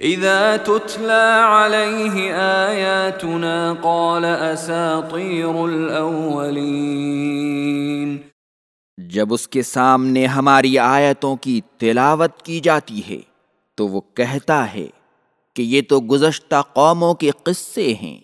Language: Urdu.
اذا تتلى عليه آياتنا قال اساطير الاولين جب اس کے سامنے ہماری آیتوں کی تلاوت کی جاتی ہے، تو وہ کہتا ہے کہ یہ تو گزشتہ قوموں کے قصے ہیں۔